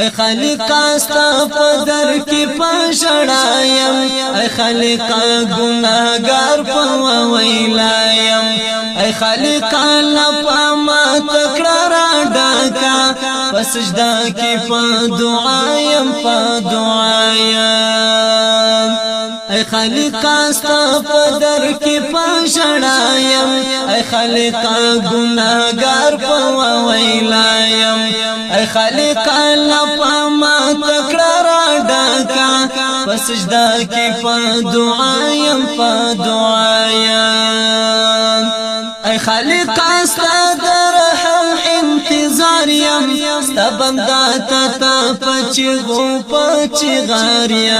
ای خالق استا په در کې پښړایم ای خالق ګناګار په ویلایم ای خالق لپا ما تکړه را ډاکا پسجدا کې په دعایم په دعایم اے خالقا ستا په در کې پښړایم اے خالقا ګناګار په ویلایم اے خالقا لپا ما تکړه را ډکا پسجدا کې په دعایم په دعایم۔ اے خالقا ستا زاریم ستا بندا تا تا پچغو پچغاریم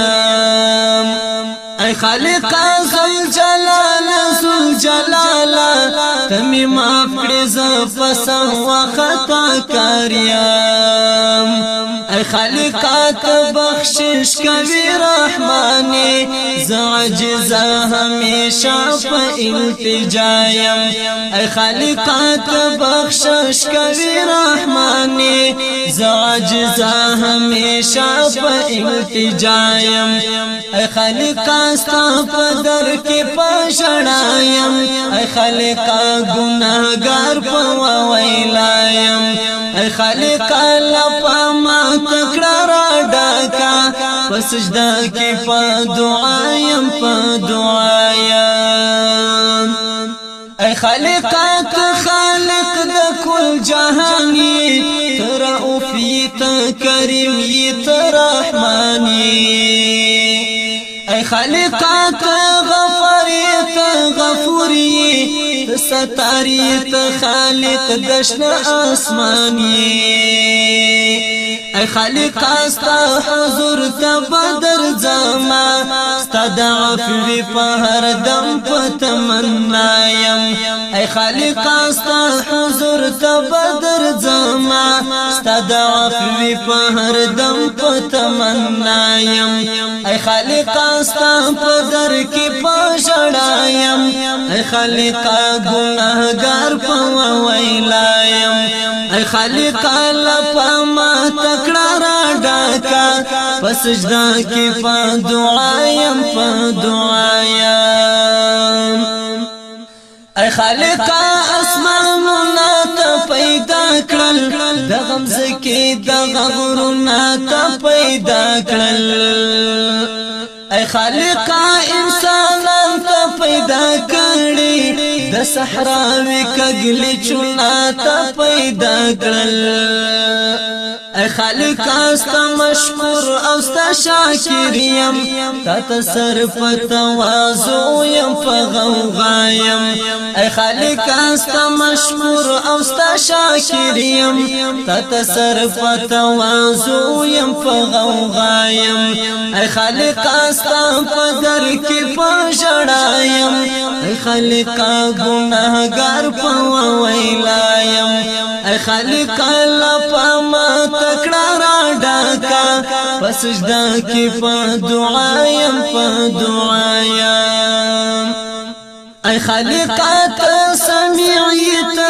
اے خالق ذل جلال ذل جلال تمی معاف کړې ز پس وخت کاریم. ته بخشش کوي رحماني زعجز همیشه په التجایم۔ ای خالق ته بخشش کوي رحماني زعجز همیشه په التجایم۔ ای خالق استا په در کې پښړایم ای خالق ګناګار په ویلایم ای خالق پسجدا کې په په دعایم۔ ای خالق خالق د کل جهان تر اوفیت کریم تر رحمانی۔ ای خالق غفاری ته غفوری ستاری ته خالق دشن آسمانی۔ ای خالق استا حضور ته بدر زما ستا د عفو په هر دم په تمنا يم ای خالق استا حضور ته بدر زما ستا د عفو په هر دم په تمنا يم ای خالق استا په در کې پښړایم ای خالق ګناهګار په ویلایم ای خالق لپا ما تکړه را ډاکا پسجدا کې په دعایم په دعایم۔ ای خالق اسمانونه ته پیدا کړل د غمزکه د غغرونه ته پیدا کړل ای خالق انسانان ته پیدا کړی د صحراوي کګلی چونا ته پیدا کړل. ای خالق استا مشکور او استا شاکر یم. تا تصرف تواضع یم فغوغایم ای خالق استا مشکور او استا شاکر یم. تا تصرف تواضع یم فغوغایم ای خالق استا پدر کی پښړایم ای خالق ګناهګار په ویلایم ای خالق لپا ما تکړه را ډاکا پسجدا کې په دعایم په دعایم. ای خالق ته سميع ته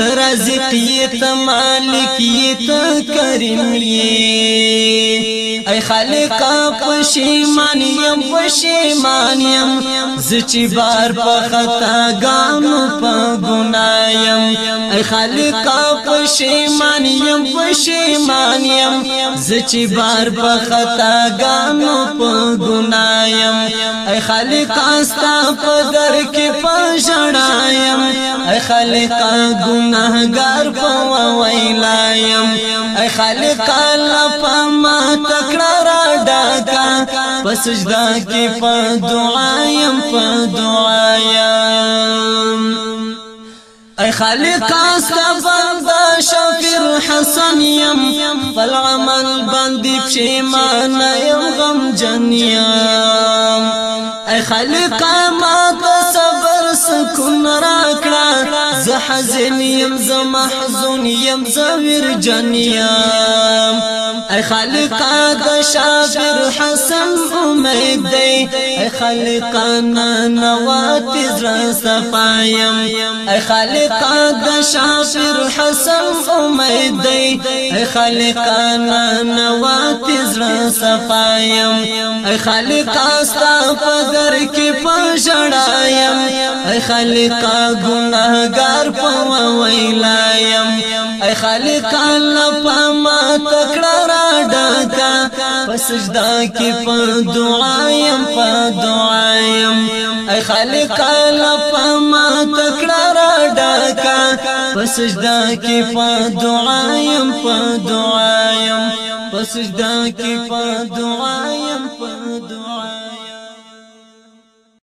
یې ته رازق یې ته مالک یې ته کریم یې ای خالق پښیمان یم پښیمان یم زچی بار په خطا ګانو په ګنایم ای خالق پښیمان یم پښیمان یم زچی بار په خطا ګانو په ګنایم ای خالق استا په در کې پښړایم خالق ګناهګار په ویلایم ای خالق لپا ما تکړه را ډاکا پسجدا کې په دعایم په دعایم ای خالق استغفر شفیر حسن یم. فل عمل باندې پښیمان یم غم جنیم ای خالق حزن یم ز محزون یم ز ورجن یم ای خالقا د شافر حسن امید دی. ای خالقا نوات زر صفایم. ای خالقا د شافر حسن امید دی. ای خالقا نوات زر صفایم. ای خالقا ستا پدر کی پښړایم ای خالقا ګناهګار په ویلایم ای خالقا لپما تکړه را ډکا پسجدا کی په دعایم په دعایم. ای خالق لپما تکړه را ډکا پسجدا کی په دعایم په دعایم. پسجدا کی په دعایم په دعایم.